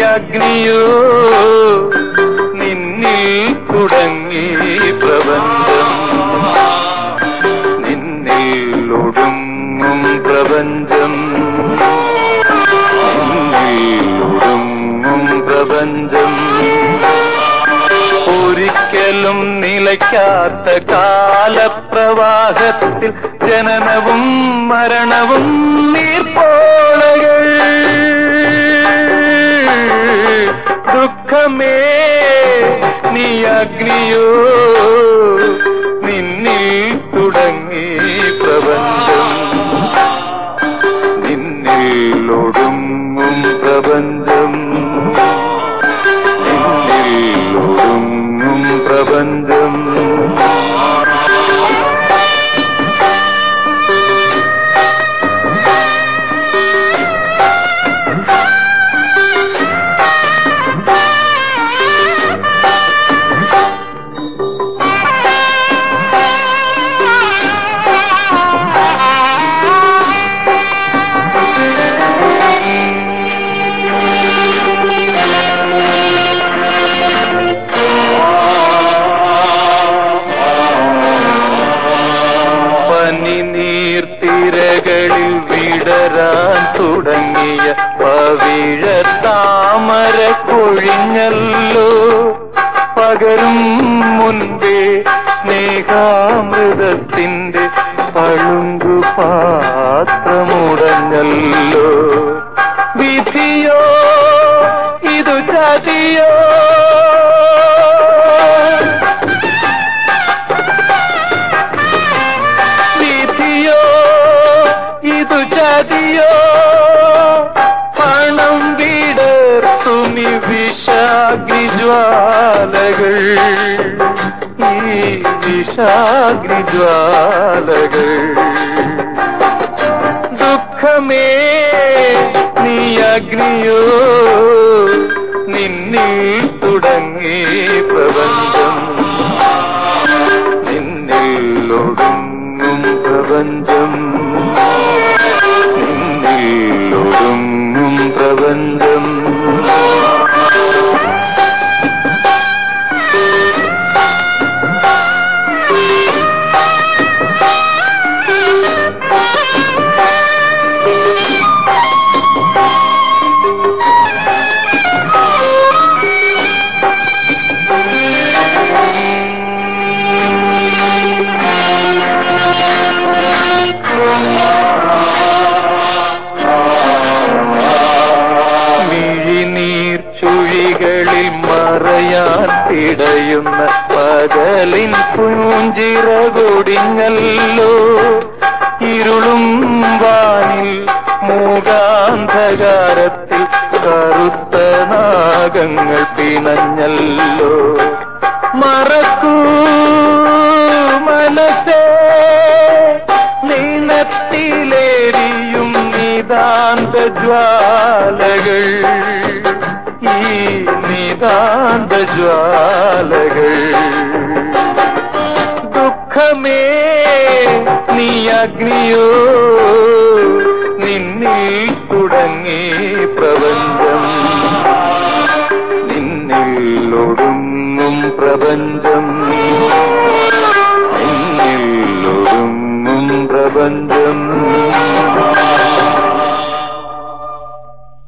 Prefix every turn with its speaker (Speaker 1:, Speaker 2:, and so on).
Speaker 1: അഗ്നിയോ നിന്നിൽ തുടങ്ങി പ്രപഞ്ചം. നിന്നിൽ ഒടുങ്ങും പ്രപഞ്ചം. നിന്നിൽ ഒടുങ്ങും പ്രപഞ്ചം. ഒരിക്കലും നിലയ്ക്കാത്ത കാലപ്രവാഹത്തിൽ ജനനവും മരണവും നീർപ്പോളകൾ വിടരാൻ തുടങ്ങിയ പവിഴ താമര കൊഴിഞ്ഞല്ലോ. പകരും മുൻപേ സ്നേഹാമൃതത്തിന്റെ പളുങ്കു പാത്രമുടഞ്ഞല്ലോ. വിധിയോ ഇതു ചതിയോ ചതിയോ പണം വിടർത്തുമി വിഷാഗ്രിജ്വാലകൾ ഈ വിഷാഗ്രിജ്വാലകൾ ദുഃഖമേ നീ അഗ്നിയോ? നിന്നിൽ തുടങ്ങി പ്രപഞ്ചം. മറയാൻ പകലിൻ പകലിൻ പുഞ്ചിറകൊടിഞ്ഞല്ലോ. ഇരുളും വാനിൽ മൂകാന്ധകാരത്തിൽ കറുത്ത നാഗങ്ങൾ പിണഞ്ഞല്ലോ. മറക്കൂ മനസ്സേ നീനത്തിലേരിയും നിതാന്ത ജ്വാലകൾ ഈ നിതാന്ത ജ്വാലകൾ ദുഃഖമേ നീ അഗ്നിയോ നിന്നിൽ തുടങ്ങി പ്രപഞ്ചം